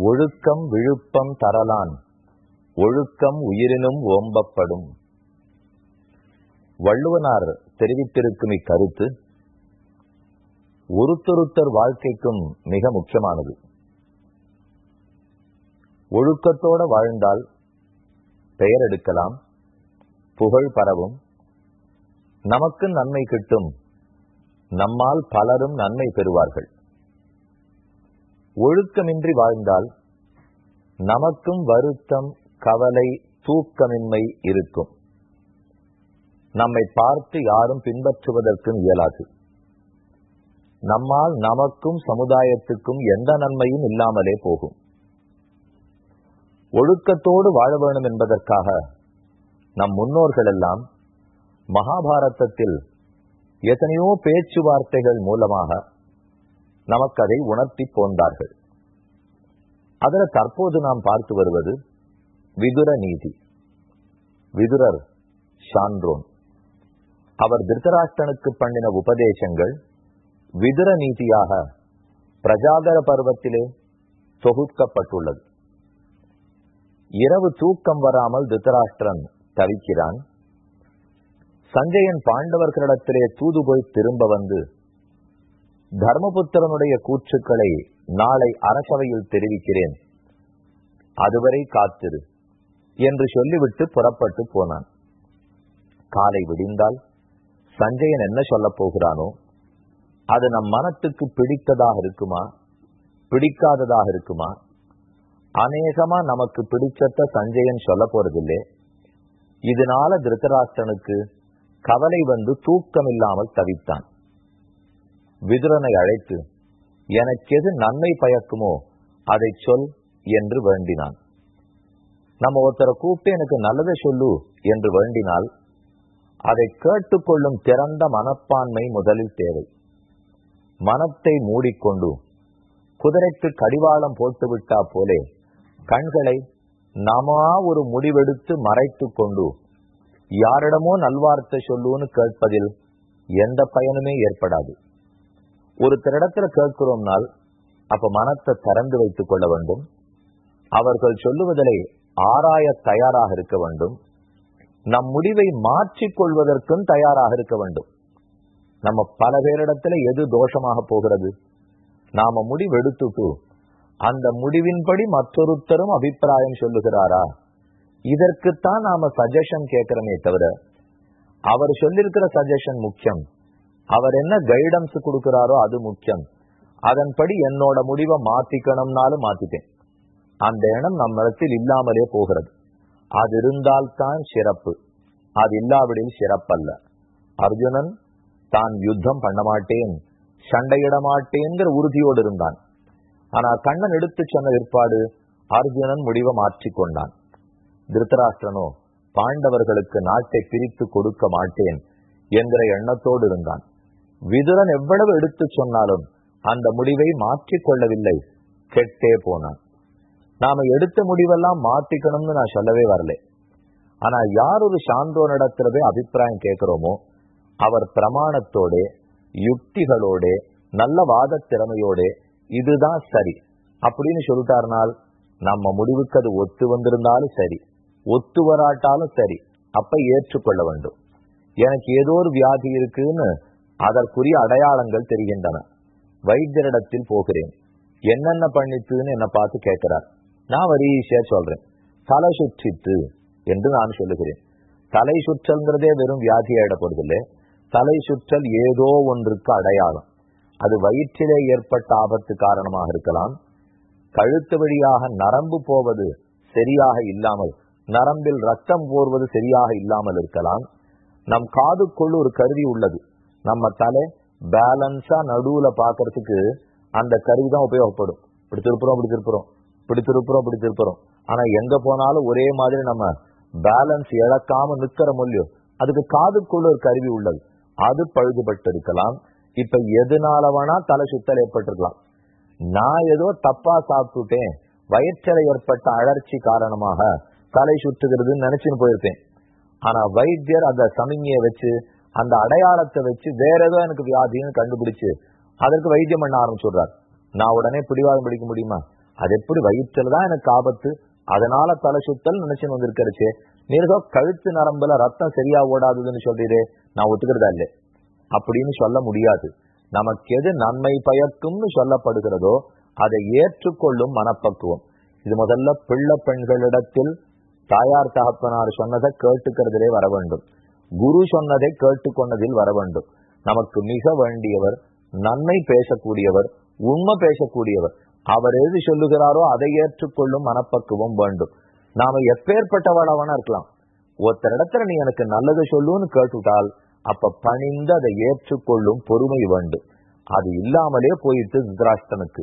ஒழுக்கம் விழுப்பம் தரலான் ஒழுக்கம் உயிரினும் ஓம்பப்படும். வள்ளுவனார் தெரிவித்திருக்கும் இக்கருத்து ஒருத்தொருத்தர் வாழ்க்கைக்கும் மிக முக்கியமானது. ஒழுக்கத்தோட வாழ்ந்தால் பெயர் எடுக்கலாம் புகழ் பரவும் நமக்கு நன்மை கிட்டும் நம்மால் பலரும் நன்மை பெறுவார்கள். ஒழுக்கமின்றி வாழ்ந்தால் நமக்கும் வருத்தம் கவலை தூக்கமின்மை இருக்கும். நம்மை பார்த்து யாரும் பின்பற்றுவதற்கும் இயலாது. நம்மால் நமக்கும் சமுதாயத்துக்கும் எந்த நன்மையும் இல்லாமலே போகும். ஒழுக்கத்தோடு வாழ வேண்டும் என்பதற்காக நம் முன்னோர்கள் எல்லாம் மகாபாரதத்தில் எத்தனையோ பேச்சுவார்த்தைகள் மூலமாக நமக்கு அதை உணர்த்தி போந்தார்கள். அதில் தற்போது நாம் பார்த்து வருவது விதுர நீதி. விதுரர் சான்றோன். அவர் திருத்தராஷ்டனுக்கு பண்ணின உபதேசங்கள் விதுர நீதியாக பிரஜாதர பருவத்திலே தொகுக்கப்பட்டுள்ளது. இரவு தூக்கம் வராமல் திருத்தராஷ்டிரன் தவிக்கிறான். சஞ்சயன் பாண்டவர்களிடத்திலே தூது போய் திரும்ப வந்து தர்மபுத்திரனுடைய கூற்றுக்களை நாளை அரசவையில் தெரிவிக்கிறேன். அதுவரை காத்திரு என்று சொல்லிவிட்டு புறப்பட்டு போனான். காலை விடிந்தால் சஞ்சயன் என்ன சொல்ல போகிறானோ அது நம் மனத்துக்கு பிடித்ததாக இருக்குமா பிடிக்காததாக இருக்குமா? அநேகமா நமக்கு பிடிச்சத சஞ்சயன் சொல்ல போறதில்லை. இதனால திருத்தராஷ்டனுக்கு கவலை வந்து தூக்கம் இல்லாமல் தவித்தான். விதுரனை அழைத்து எனக்கு எது நன்மை பயக்குமோ அதை சொல் என்று வேண்டினான். நம்ம ஒருத்தரை கூப்பிட்டு எனக்கு நல்லதை சொல்லு என்று வேண்டினால் அதை கேட்டுக்கொள்ளும் திறந்த மனப்பான்மை முதலில் தேவை. மனத்தை மூடிக்கொண்டு குதிரைக்கு கடிவாளம் போட்டுவிட்டா போலே கண்களை நாமா ஒரு முடிவெடுத்து மறைத்து கொண்டு யாரிடமோ நல்வார்த்தை சொல்லுன்னு கேட்பதில் எந்த பயனுமே ஏற்படாது. ஒருத்தரிடத்துல கேட்கிறோம்னால் அப்ப மனத்தை திறந்து வைத்துக் கொள்ள வேண்டும். அவர்கள் சொல்லுவதை ஆராய தயாராக இருக்க வேண்டும். நம் முடிவை மாற்றிக் கொள்வதற்கும் தயாராக இருக்க வேண்டும். நம்ம பல பேரிடத்துல எது தோஷமாக போகிறது? நாம முடிவெடுத்துட்டு அந்த முடிவின்படி மற்றொருத்தரும் அபிப்பிராயம் சொல்லுகிறாரா? இதற்குத்தான் நாம சஜஷன் கேட்கிறோமே தவிர அவர் சொல்லிருக்கிற சஜஷன் முக்கியம். அவர் என்ன கைடன்ஸ் கொடுக்கிறாரோ அது முக்கியம். அதன்படி என்னோட முடிவை மாத்திக்கணும்னாலும் மாத்திட்டேன் அந்த எண்ணம் நம்மிடத்தில் இல்லாமலே போகிறது. அது இருந்தால்தான் சிறப்பு. அது இல்லாவிடில் சிறப்பல்ல. அர்ஜுனன் தான் யுத்தம் பண்ண மாட்டேன் சண்டையிட மாட்டேங்கிற உறுதியோடு இருந்தான். ஆனா கண்ணன் எடுத்து சொன்ன ஏற்பாடு அர்ஜுனன் முடிவை மாற்றிக்கொண்டான் திருத்தராஷ்டிரனோ பாண்டவர்களுக்கு நாட்டை பிரித்து கொடுக்க மாட்டேன் என்கிற எண்ணத்தோடு இருந்தான். விதுரன் எவ்வளவு எடுத்து சொன்னாலும் அந்த முடிவை மாற்றிக்கொள்ளவில்லை கெட்டே போனான். நாம எடுத்த முடிவெல்லாம் மாற்றிக்கணும்னு நான் சொல்லவே வரல. ஆனா யார் ஒரு சான்றோனிடத்துல போய் அபிப்பிராயம் கேட்கிறோமோ அவர் பிரமாணத்தோட யுக்திகளோட நல்ல வாத திறமையோட இதுதான் சரி அப்படின்னு சொல்லிட்டாருனால் நம்ம முடிவுக்கு அது ஒத்து வந்திருந்தாலும் சரி ஒத்து வராட்டாலும் சரி அப்ப ஏற்றுக்கொள்ள வேண்டும். எனக்கு ஏதோ ஒரு வியாதி இருக்குன்னு அதற்குரிய அடையாளங்கள் தெரிகின்றன. வைத்தியரிடத்தில் போகிறேன். என்னென்ன பண்ணித்துன்னு என்ன பார்த்து கேட்கிறார். நான் வரிசையா சொல்றேன். தலை சுற்றித்து என்று நான் சொல்லுகிறேன். தலை சுற்றல்ங்கிறதே வெறும் வியாதி ஆயிட தலை சுற்றல் ஏதோ ஒன்றுக்கு அடையாளம். அது வயிற்றிலே ஏற்பட்ட ஆபத்து காரணமாக இருக்கலாம். கழுத்து வழியாக நரம்பு போவது சரியாக இல்லாமல் நரம்பில் ரத்தம் போர்வது சரியாக இல்லாமல் இருக்கலாம். நம் காதுக்குள் ஒரு கருவி உள்ளது. நம்ம தலை பேலன்ஸா நடுவுல பாக்குறதுக்கு அந்த கருவி தான் உபயோகப்படும். இப்படி திருப்புறோம் இப்படி திருப்புறோம் இப்படி திருப்புறோம் இப்படி திருப்புறோம் ஆனா எங்க போனாலும் ஒரே மாதிரி நம்ம பேலன்ஸ் இழக்காம நிக்கிற மொழியும் அதுக்கு காதுக்குள்ள ஒரு கருவி உள்ளது. அது பழுதுபட்டு இருக்கலாம் இப்ப எதுனால வேணா தலை சுத்தல் ஏற்பட்டிருக்கலாம். நான் ஏதோ தப்பா சாப்பிட்டுட்டேன். வயிற்றலை ஏற்பட்ட அழற்சி காரணமாக தலை சுற்றுகிறதுன்னு நினைச்சுன்னு போயிருப்பேன் ஆனா வைத்தியர் அந்த சமிங்கியை வச்சு அந்த அடையாளத்தை வச்சு வேற ஏதோ எனக்கு வியாதின்னு கண்டுபிடிச்சு அதற்கு வைத்தியம் பண்ண ஆரம்பிச்சுடுறார். நான் உடனே பிடிவாதம் பிடிக்க முடியுமா? அது எப்படி? வயிற்றுல தான் எனக்கு ஆபத்து. அதனால தலை சுத்தல் நினைச்சுன்னு வந்திருக்கிறச்சு. நீரோ கழுத்து நரம்புல ரத்தம் சரியா ஓடாதுன்னு சொல்றீரே. நான் ஒத்துக்கிறதா இல்லை அப்படின்னு சொல்ல முடியாது. நமக்கு எது நன்மை பயக்கும்னு சொல்லப்படுகிறதோ அதை ஏற்றுக்கொள்ளும் மனப்பக்குவம். இது முதல்ல பிள்ளை பெண்களிடத்தில் தாயார் தகப்பனார் சொன்னதை கேட்டுக்கிறதுலே வர வேண்டும். குரு சொன்னதை கேட்டுக்கொண்டதில் வர வேண்டும் நமக்கு மிக வேண்டியவர் நன்மை பேசக்கூடியவர் உண்மை பேசக்கூடியவர். அவர் எது சொல்லுகிறாரோ அதை ஏற்றுக்கொள்ளும் மனப்பக்குவம் வேண்டும். நாம எப்பேற்பட்டவளவனா இருக்கலாம். ஒருத்தர் இடத்துல நீ எனக்கு நல்லது சொல்லுன்னு கேட்டுட்டால் அப்ப பணிந்து அதை ஏற்றுக்கொள்ளும் பொறுமை வேண்டும் அது இல்லாமலே போயிட்டு திருதராஷ்டனுக்கு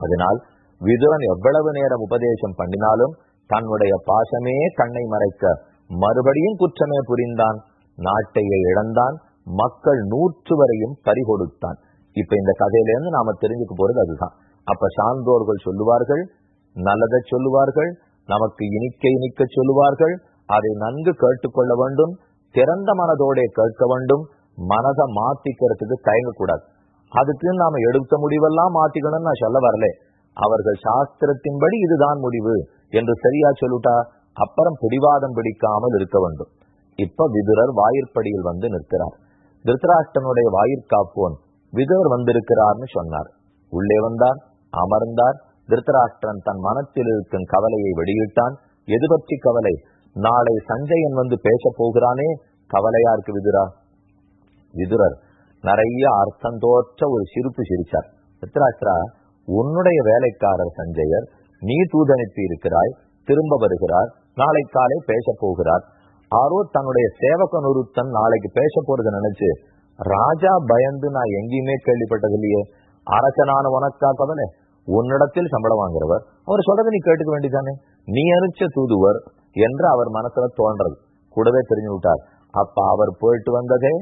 அதனால் விதுரன் எவ்வளவு நேரம் உபதேசம் பண்ணினாலும் தன்னுடைய பாசமே கண்ணை மறைக்க மறுபடியும் குற்றமே புரிந்தான். நாட்டையே இழந்தான். மக்கள் நூற்று வரையும் பறிகொடுத்தான். இப்ப இந்த கதையிலேருந்து நாம தெரிஞ்சுக்க போறது அதுதான். அப்ப சான்றோர்கள் சொல்லுவார்கள் நல்லதை சொல்லுவார்கள் நமக்கு இனிக்க இனிக்க சொல்லுவார்கள் அதை நன்கு கேட்டுக்கொள்ள வேண்டும் திறந்த மனதோட கேட்க வேண்டும் மனதை மாத்திக்கிறதுக்கு தயங்கக்கூடாது. அதுக்கு நாம எடுத்த முடிவெல்லாம் மாத்திக்கணும்னு நான் சொல்ல வரல. அவர்கள் சாஸ்திரத்தின்படி இதுதான் முடிவு. என்று சரியா சொல்லுட்டா அப்புறம் பிடிவாதம் பிடிக்காமல் இருக்க வேண்டும். இப்ப விதுரர் வாயிற்படியில் வந்து நிற்கிறார். திருத்தராஷ்டனுடைய வாயிற்காப்போன் விதுரர் வந்திருக்கிறார்னு சொன்னார். உள்ளே வந்தார் அமர்ந்தார். திருத்தராஷ்டிரன் தன் மனத்தில் இருக்கும் கவலையை வெளியிட்டான். எது பற்றி கவலை? நாளை சஞ்சயன் வந்து பேச போகிறானே. கவலையா இருக்கு விதுரா? விதுரர் நிறைய அர்த்தம் தோற்ற ஒரு சிரிப்பு சிரிச்சார். திருத்தராஷ்டிரா உன்னுடைய வேலைக்காரர் சஞ்சயர் நீ தூதனுப்பி இருக்கிறாய் திரும்ப வருகிறார் நாளை காலை பேச போகிறார். ஆரோ தன்னுடைய சேவகன் ஒருத்தன் நாளைக்கு பேச போறதை நினைச்சு ராஜா பயந்து நான் எங்கேயுமே கேள்விப்பட்டது இல்லையே. அரசனான உனக்கா உன்னிடத்தில் சம்பளம் வாங்குறவர். அவர் சொல்றதை நீ கேட்டுக்க வேண்டிதானே நீ அனுச்ச தூதுவர் என்று அவர் மனசுல தோன்றது. கூடவே தெரிஞ்சு விட்டார் அப்ப அவர் போயிட்டு வந்ததே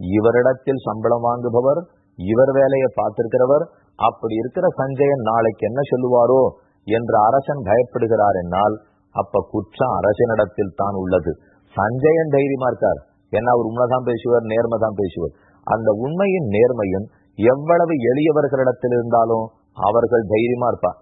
இவரிடத்தில் சம்பளம் வாங்குபவர் இவர் வேலையை பார்த்திருக்கிறவர். அப்படி இருக்கிற சஞ்சயன் நாளைக்கு என்ன சொல்லுவாரோ? என்று அரசன் பயப்படுகிறார் என்னால் அப்ப குற்றம் அரசனிடத்தில் தான் உள்ளது. சஞ்சயன் தைரியமா இருக்கார். ஏன்னா அவர் உண்மைதான் பேசுவார் நேர்மை தான் பேசுவார். அந்த உண்மையின் நேர்மையும் எவ்வளவு எளியவர்களிடத்தில் இருந்தாலும் அவர்கள் தைரியமா இருப்பார்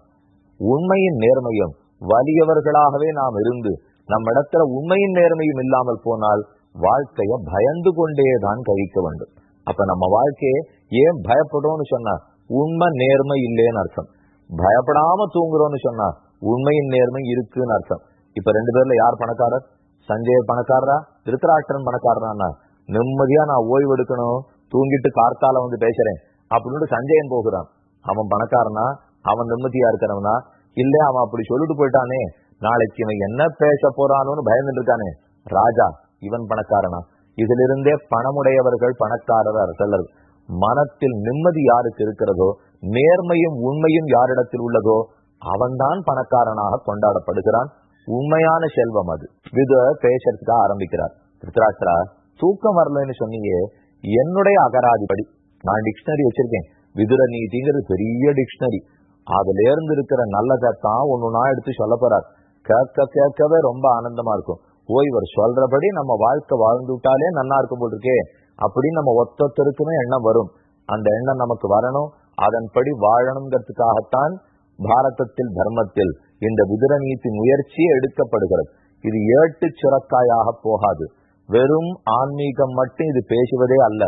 உண்மையின் நேர்மையும் வலியவர்களாகவே நாம் இருந்து நம்ம இடத்துல உண்மையின் நேர்மையும் இல்லாமல் போனால் வாழ்க்கைய பயந்து கொண்டேதான் கழிக்க வேண்டும். அப்ப நம்ம வாழ்க்கையை ஏன் பயப்படுறோம்னு சொன்னா உண்மை நேர்மை இல்லேன்னு அர்த்தம். பயப்படாம தூங்குறோம்னு சொன்னா உண்மையின் நேர்மை இருக்குன்னு அர்த்தம். இப்ப ரெண்டு பேர்ல யார் பணக்காரர்? சஞ்சய் பணக்காரரா? திருத்தராஷ்டிரன் பணக்காரனா நிம்மதியா நான் ஓய்வு எடுக்கணும் தூங்கிட்டு கார்த்தால வந்து பேசுறேன் அப்படின்னு சஞ்சயன் போகிறான். அவன் பணக்காரனா? அவன் நிம்மதியா இருக்கிறவனா? இல்ல அவன் அப்படி சொல்லிட்டு போயிட்டானே நாளைக்கு இவன் என்ன பேச போறானோன்னு பயந்துட்டு இருக்கானே. ராஜா இவன் பணக்காரனா? இதிலிருந்தே பணமுடையவர்கள் பணக்காரர் அரசல்லர் மனத்தில் நிம்மதி யாருக்கு இருக்கிறதோ நேர்மையும் உண்மையும் யாரிடத்தில் உள்ளதோ அவன்தான் பணக்காரனாக கொண்டாடப்படுகிறான். உண்மையான செல்வம் அது. வித பேசுறதுக்காக ஆரம்பிக்கிறார். ருத்ராட்சரா தூக்கம் வரலன்னு சொன்னீங்க. என்னுடைய அகராதிப்படி நான் டிக்ஷனரி வச்சிருக்கேன். விதுர நீதிங்கிறது பெரிய டிக்ஷனரி அதுல இருந்து இருக்கிற நல்லதைத்தான் ஒண்ணுனா எடுத்து சொல்ல போறார். கேட்க கேட்கவே ரொம்ப ஆனந்தமா இருக்கும். ஓ இவர் சொல்றபடி நம்ம வாழ்க்கை வாழ்ந்துட்டாலே நல்லா இருக்கும் போல் இருக்கே. அப்படின்னு நம்ம ஒத்தொத்தருக்குமே எண்ணம் வரும். அந்த எண்ணம் நமக்கு வரணும். அதன்படி வாழணுங்கிறதுக்காகத்தான் பாரதத்தில் தர்மத்தில் இந்த விதுரநீதி முயற்சியே எடுக்கப்படுகிறது. இது ஏட்டு சுரக்காயாக போகாது. வெறும் ஆன்மீகம் மட்டும் இது பேசுவதே அல்ல.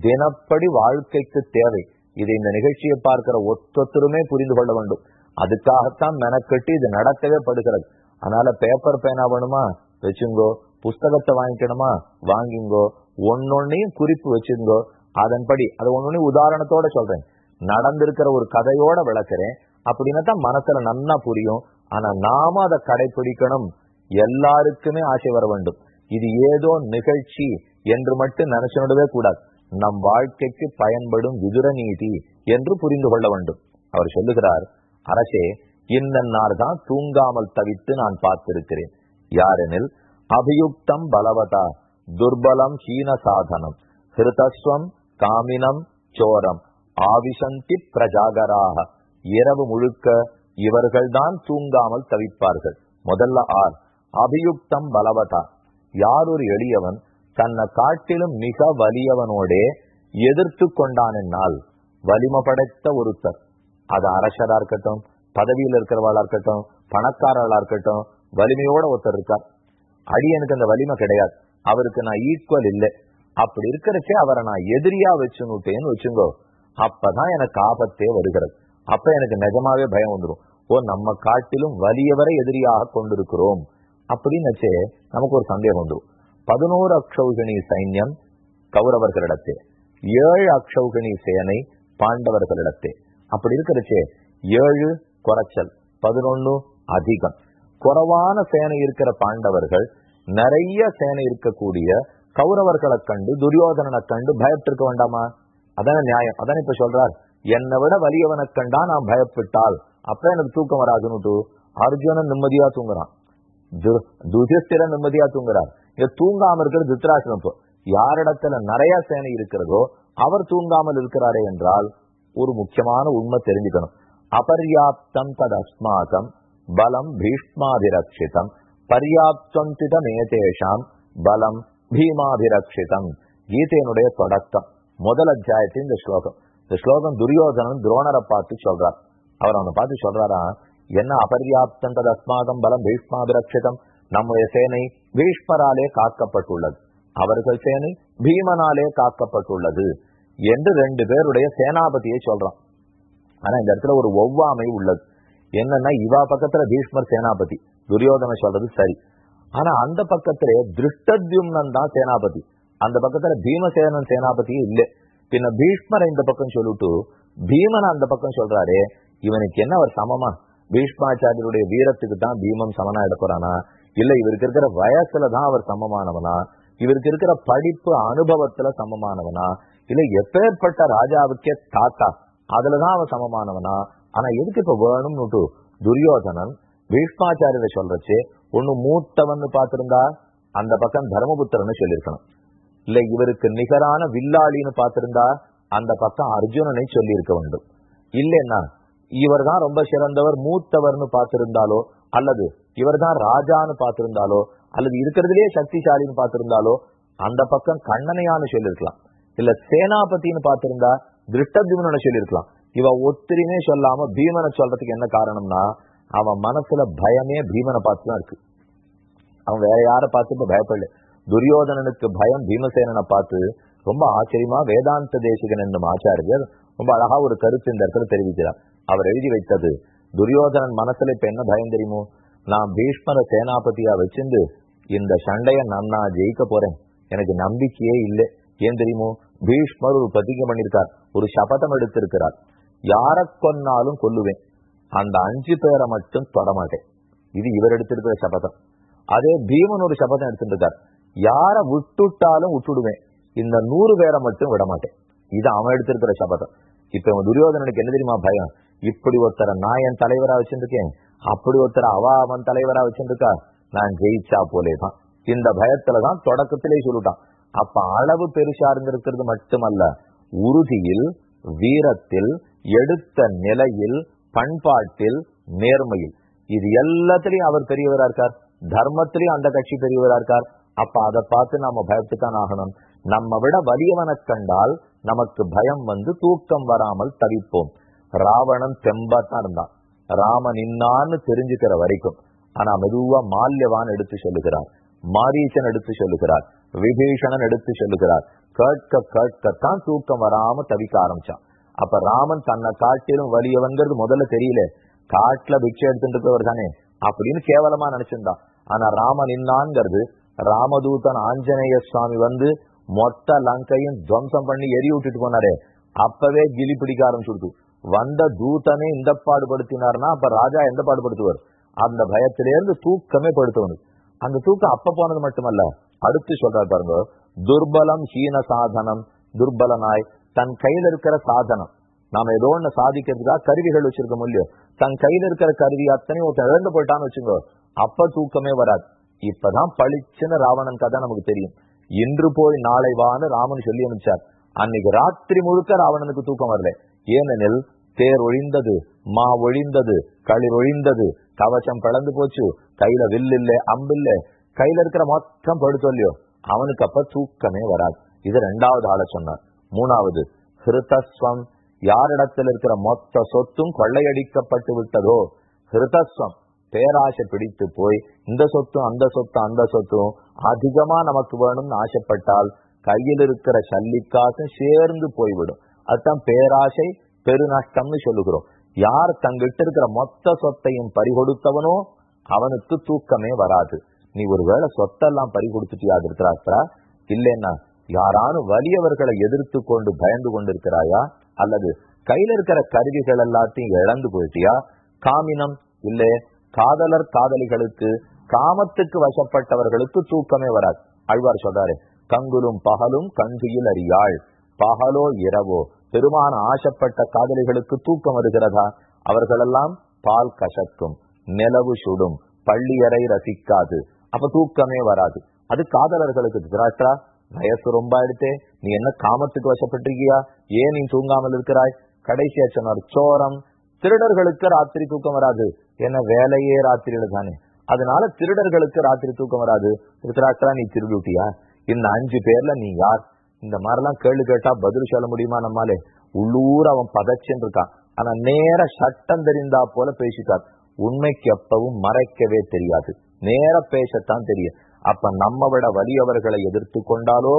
தினப்படி வாழ்க்கைக்கு தேவை. இது இந்த நிகழ்ச்சியை பார்க்கிற ஒத்தொத்தருமே புரிந்து கொள்ள வேண்டும். அதுக்காகத்தான் மெனக்கட்டு இது நடக்கவே படுகிறது. அதனால பேப்பர் பேனா வேணுமா? வச்சுங்கோ. புஸ்தகத்தை வாங்கிக்கணுமா? வாங்கிங்கோ. ஒன்னொன்னையும் குறிப்பு வச்சுங்கோ. அதன்படி அது ஒன்னொன்னு உதாரணத்தோட சொல்றேன். நடந்திருக்கிற ஒரு கதையோட விளக்குறேன். அப்படின்னா தான் மனசுல நன்னா புரியும். ஆனா நாம அதை கடைபிடிக்கணும் எல்லாருக்குமே ஆசை வர வேண்டும். இது ஏதோ நிகழ்ச்சி என்று மட்டும் நினைச்சுடவே கூடாது. நம் வாழ்க்கைக்கு பயன்படும் விதுர நீதி என்று புரிந்து கொள்ள வேண்டும். அவர் சொல்லுகிறார் அரசே இந்த தான் தூங்காமல் தவித்து நான் பார்த்திருக்கிறேன். யாரெனில் அபியுக்தம் பலவதா துர்பலம் ஹீன சாதனம். ஹிருதஸ்வம் காமினம் சோரம். ஆவிசந்தி பிரஜாகராக. இரவு முழுக்க இவர்கள்தான் தூங்காமல் தவிப்பார்கள். முதல்ல ஆர் அபியுக்தம் பலவதா. யார் ஒரு எளியவன் தன்னை காட்டிலும் மிக வலியவனோடே எதிர்த்து கொண்டான் என்னால் வலிமை படைத்த ஒருத்தர். அது அரசரா இருக்கட்டும் பதவியில் இருக்கிறவாளா இருக்கட்டும் பணக்காரர்களா இருக்கட்டும் வலிமையோட ஒருத்தர் இருக்கார். அடியனுக்கு அந்த வலிமை கிடையாது. அவருக்கு நான் ஈக்குவல் இல்லை. அப்படி இருக்கிறச்சே அவரை நான் எதிரியா வச்சுன்னுட்டேன்னு வச்சுங்கோ. அப்பதான் எனக்கு ஆபத்தே வருகிறது. அப்ப எனக்கு நிஜமாவே பயம் வந்துடும் ஓ நம்ம காட்டிலும் வலியவரை எதிரியாக கொண்டிருக்கிறோம். அப்படின்னு நமக்கு ஒரு சந்தேகம் வந்துடும் பதினோரு அக்ஷௌகிணி சைன்யம் கௌரவர்களிடத்தே. ஏழு அக்ஷௌகிணி சேனை பாண்டவர்களிடத்தே. அப்படி இருக்கிறச்சே ஏழு குறைச்சல் பதினொன்னு அதிகம். குறைவான சேனை இருக்கிற பாண்டவர்கள் நிறைய சேனை இருக்கக்கூடிய கௌரவர்களை கண்டு துரியோதனனை கண்டு பயப்பட்டிருக்க வேண்டாமா? அதான நியாயம். அதான இப்ப சொல்றார். என்னை விட வலியவனை கண்டா நான் பயப்பட்டால். அப்ப எனக்கு தூக்கம் வராதுன்னு அர்ஜுனன் நிம்மதியா தூங்குறான். துதிஸ்திரன் நிம்மதியா தூங்குறார். இங்க தூங்காம இருக்கிறது திருத்தராசிரம் யாரிடத்துல நிறைய சேனை இருக்கிறதோ அவர் தூங்காமல் இருக்கிறாரே என்றால் ஒரு முக்கியமான உண்மை தெரிஞ்சுக்கணும். அபர்யாப்தம் தது அஸ்மாகம் பலம் பீஷ்மாதிரட்சிதம் பர்யாப்தம் திதமேதேஷாம் பலம் பீமாதிரக்ஷிதம். கீதையினுடைய தொடக்கம். முதல் அத்தியாயத்தின் இந்த ஸ்லோகம். ஸ்லோகம் துரியோதனன் துரோணரை பார்த்து சொல்றார். அவர் அவனை பார்த்து சொல்றாரா? என்ன அபர்யாப்தம் அஸ்மாதம் பலம் பீஷ்மாபிரட்சிதம் நம்முடைய சேனை பீஷ்மராலே காக்கப்பட்டுள்ளது. அவர்கள் சேனை பீமனாலே காக்கப்பட்டுள்ளது என்று ரெண்டு பேருடைய சேனாபதியை சொல்றான். ஆனா இந்த இடத்துல ஒரு ஒவ்வாமை உள்ளது. என்னன்னா இவா பக்கத்துல பீஷ்மர் சேனாபதி. துரியோதன சொல்றது சரி. ஆனா அந்த பக்கத்திலே திருஷ்டத்யும்னன் தான் சேனாபதி. அந்த பக்கத்துல பீமசேனன் சேனாபதியே இல்லை. பின்ன பீஷ்மரை இந்த பக்கம் சொல்லிட்டு பீமன் அந்த பக்கம் சொல்றாரு இவனுக்கு என்ன அவர் சமமா? பீஷ்மாச்சாரியருடைய வீரத்துக்கு தான் பீமம் சமனா எடுக்கிறானா இல்ல இவருக்கு இருக்கிற வயசுல தான் அவர் சமமானவனா? இவருக்கு இருக்கிற படிப்பு அனுபவத்துல சமமானவனா? இல்ல எப்பேற்பட்ட ராஜாவுக்கே தாத்தா அதுலதான் அவன் சமமானவனா? ஆனா எதுக்கு இப்ப வேணும்னுட்டு துரியோதனன் பீஷ்மாச்சாரியரை சொல்றச்சு ஒண்ணு மூத்தவன் பார்த்திருந்தா அந்த பக்கம் தர்மபுத்திரன்னு சொல்லியிருக்கணும். இல்ல இவருக்கு நிகரான வில்லாளின்னு பார்த்திருந்தா அந்த பக்கம் அர்ஜுனனை சொல்லியிருக்க வேண்டும். இல்லைன்னா இவர் தான் ரொம்ப சிறந்தவர் மூத்தவர்னு பார்த்திருந்தாலோ அல்லது இவர் தான் ராஜான்னு பார்த்திருந்தாலோ அல்லது இருக்கிறதுலே சக்திசாலின்னு பார்த்திருந்தாலோ அந்த பக்கம் கண்ணனையான்னு சொல்லியிருக்கலாம். இல்ல சேனாபத்தின்னு பார்த்திருந்தா திருஷ்டத்யுமனை சொல்லியிருக்கலாம். இவ ஒத்திரியுமே சொல்லாம பீமனை சொல்றதுக்கு என்ன காரணம்னா அவன் மனசுல பயமே பீமனை பார்த்துதான் இருக்கு. அவன் வேற யாரை பார்த்து இப்ப பயப்படல. துரியோதனனுக்கு பயம் பீமசேனனை பார்த்து ரொம்ப ஆச்சரியமா வேதாந்த தேசிகன் என்னும் ஆச்சாரியர் ரொம்ப அழகா ஒரு கருத்து இந்த இடத்துல தெரிவிக்கிறார். அவர் எழுதி வைத்தது துரியோதனன் மனசுல இப்ப என்ன பயம் தெரியுமோ? நான் பீஷ்மர சேனாபதியா வச்சிருந்து இந்த சண்டைய நான் நான் ஜெயிக்க போறேன். எனக்கு நம்பிக்கையே இல்லை. ஏன் தெரியுமோ? பீஷ்மர் ஒரு பிரதிகம் பண்ணியிருக்கார் ஒரு சபதம் எடுத்திருக்கிறார். யார கொன்னாலும் கொல்லுவேன். அந்த அஞ்சு பேரை மட்டும் தொடமாட்டேன் இது இவர் எடுத்திருக்கிற சபதம். அதே பீமன் ஒரு சபதம் எடுத்திருக்கார். யார விட்டுட்டாலும் விட்டுடுவேன். இந்த நூறு பேரை மட்டும் விட மாட்டேன் இது அவன் எடுத்திருக்கிற சபதம். இப்ப இவன் துரியோதனனுக்கு என்ன தெரியுமா பயம்? இப்படி ஒருத்தரை நான் என் தலைவரா வச்சிருக்கேன். அப்படி ஒருத்தரை அவ அவன் தலைவரா வச்சிருக்கா? நான் ஜெயிச்சா போலேதான். இந்த பயத்துலதான் தொடக்கத்திலே சொல்லிட்டான். அப்ப அளவு பெருசா இருந்திருக்கிறது மட்டுமல்ல உறுதியில் வீரத்தில் எடுத்த நிலையில் பண்பாட்டில் நேர்மையில். இது எல்லாத்திலையும் அவர் பெரியவரா இருக்கார். தர்மத்திலையும் அந்த கட்சி பெரியவரா இருக்கார். அப்ப அதை பார்த்து நாம பயத்துக்கான ஆகணும். நம்ம விட வலியவனை கண்டால் நமக்கு பயம் வந்து தூக்கம் வராமல் தவிப்போம். ராவணன் தெம்பா தான் இருந்தான். ராமன் இன்னான்னு தெரிஞ்சுக்கிற வரைக்கும். ஆனா மெதுவா மால்யவான் எடுத்து சொல்லுகிறார். மாரீசன் எடுத்து சொல்லுகிறார். விபீஷணன் எடுத்து சொல்லுகிறார். கேட்க கேட்கத்தான் தூக்கம் வராம தவிக்க ஆரம்பிச்சான். அப்ப ராமன் தன்னை காட்டிலும் வலியவன்கிறது முதல்ல தெரியல. காட்டுல பிக்ஷை எடுத்துட்டு இருக்கவர் தானே அப்படின்னு கேவலமா நினைச்சிருந்தான். ஆனா ராமன் இன்னான்ங்கிறது ராமதூதன் ஆஞ்சநேய சுவாமி வந்து மொத்த லங்கையும் துவம்சம் பண்ணி எரி விட்டுட்டு போனாரே. அப்பவே கிலி பிடிக்க ஆரம்பிச்சுடுது. வந்த தூதனே இந்த பாடுபடுத்தினார்னா அப்ப ராஜா எந்த பாடுபடுத்துவார்? அந்த பயத்திலேருந்து தூக்கமே படுத்தவனு. அந்த தூக்கம் அப்ப போனது மட்டுமல்ல. அடுத்து சொல்றாரு பாருங்க. துர்பலம் ஹீன சாதனம் துர்பலனாய் தன் கையில இருக்கிற சாதனம். நாம ஏதோ ஒண்ணு சாதிக்கிறதுக்காக கருவிகள் வச்சிருக்க முடியும் தன் கையில இருக்கிற கருவி அத்தனையும் ஒருத்தன் இழந்து போயிட்டான்னு வச்சுக்கோ. அப்ப தூக்கமே வராது. இப்பதான் பளிச்சுன்னு ராவணன் கதை நமக்கு தெரியும். இன்று போய் நாளை வான்னு ராமன் சொல்லி அனுப்பிச்சார். அன்னைக்கு ராத்திரி முழுக்க ராவணனுக்கு தூக்கம் வரல. ஏனெனில் தேர் ஒழிந்தது மா ஒழிந்தது களிர் ஒழிந்தது கவசம் பிளந்து போச்சு கையில வில்லு இல்ல அம்பு கையில இருக்கிற மொத்தம் படுத்தோல்லையோ அவனுக்கு அப்ப தூக்கமே வராது. இது ரெண்டாவது ஆள சொன்னார். மூணாவது ஹிருதஸ்வம் யாரிடத்தில் இருக்கிற மொத்த சொத்தும் கொள்ளையடிக்கப்பட்டு விட்டதோ? ஹிருதஸ்வம். பேராசை பிடித்து போய் இந்த சொத்தும் அந்த சொத்தும் அந்த சொத்தும் அதிகமா நமக்கு வேணும்னு ஆசைப்பட்டால் கையில் இருக்கிற சல்லிக்காசும் சேர்ந்து போய்விடும். அதுதான் பேராசை பெருநஷ்டம்னு சொல்லுகிறோம். யார் தங்கிட்ட இருக்கிற மொத்த சொத்தையும் பறிகொடுத்தவனோ அவனுக்கு தூக்கமே வராது. நீ ஒருவேளை சொத்தெல்லாம் பறி கொடுத்துட்டியா திருத்தராஷ்டிரா? இல்லைன்னா யாரானும் வலியவர்களை எதிர்த்து கொண்டு பயந்து கொண்டிருக்கிறாயா? அல்லது கையில இருக்கிற கருவிகள் எல்லாத்தையும் இழந்து போயிட்டியா? காமினம் இல்லை காதலர் காதலிகளுக்கு காமத்துக்கு வசப்பட்டவர்களுக்கு தூக்கமே வராது. அழ்வார் சொல்றாரு கங்குலும் பகலும் கஞ்சியில் அறியாள் பகலோ இரவோ. பெருமான ஆசைப்பட்ட காதலிகளுக்கு தூக்கம் வருகிறதா? அவர்களெல்லாம் பால் கசக்கும் நிலவு சுடும் பள்ளியறை ரசிக்காது. அப்ப தூக்கமே வராது. அது காதலர்களுக்கு திராட்டா வயசு ரொம்ப ஆயிடுத்தே. நீ என்ன காமத்துக்கு வசப்பட்டிருக்கியா? ஏன் நீ தூங்காமல் இருக்கிறாய்? கடைசியா சொன்னார் சோரம் திருடர்களுக்கு ராத்திரி தூக்கம் வராது. ஏன்னா வேலையே ராத்திரியில தானே. அதனால திருடர்களுக்கு ராத்திரி தூக்கம் வராது. திருத்தராஷ்டிரா நீ திருடுட்டியா? இந்த அஞ்சு பேர்ல நீ யார்? இந்த மாதிரிலாம் கேள்வி கேட்டா பதில் சொல்ல முடியுமா நம்மாலே? உள்ளூர் அவன் பதச்சென்று இருக்கான். ஆனா நேர சட்டம் தெரிந்தா போல பேசிட்டார். உண்மைக்கு எப்பவும் மறைக்கவே தெரியாது. நேர பேசத்தான் தெரியும். அப்ப நம்ம விட வலியவர்களை எதிர்த்து கொண்டாலோ?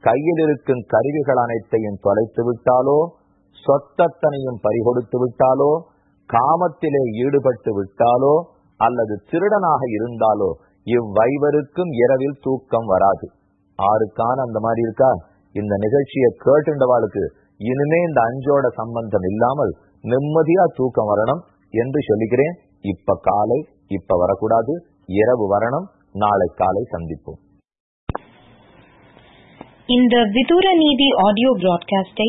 கையில் இருக்கும் கருவிகள் அனைத்தையும் தொலைத்து விட்டாலோ? சொத்தத்தனையும் பறிகொடுத்து விட்டாலோ காமத்திலே ஈடுபட்டு விட்டாலோ அல்லது திருடனாக இருந்தாலோ இவ்வைவருக்கும் இரவில் தூக்கம் வராது. ஆறுக்கான அந்த மாதிரி இருக்கா? இந்த நிகழ்ச்சியை கேட்டுண்டவாளுக்கு இனிமே இந்த அஞ்சோட சம்பந்தம் இல்லாமல் நிம்மதியா தூக்கம் வரணும் என்று சொல்லுகிறேன். இப்ப காலை இப்ப வரக்கூடாது. இரவு வரணும். நாளை காலை சந்திப்போம். இந்த விதூர நீதி ஆடியோ பிராட்காஸ்டை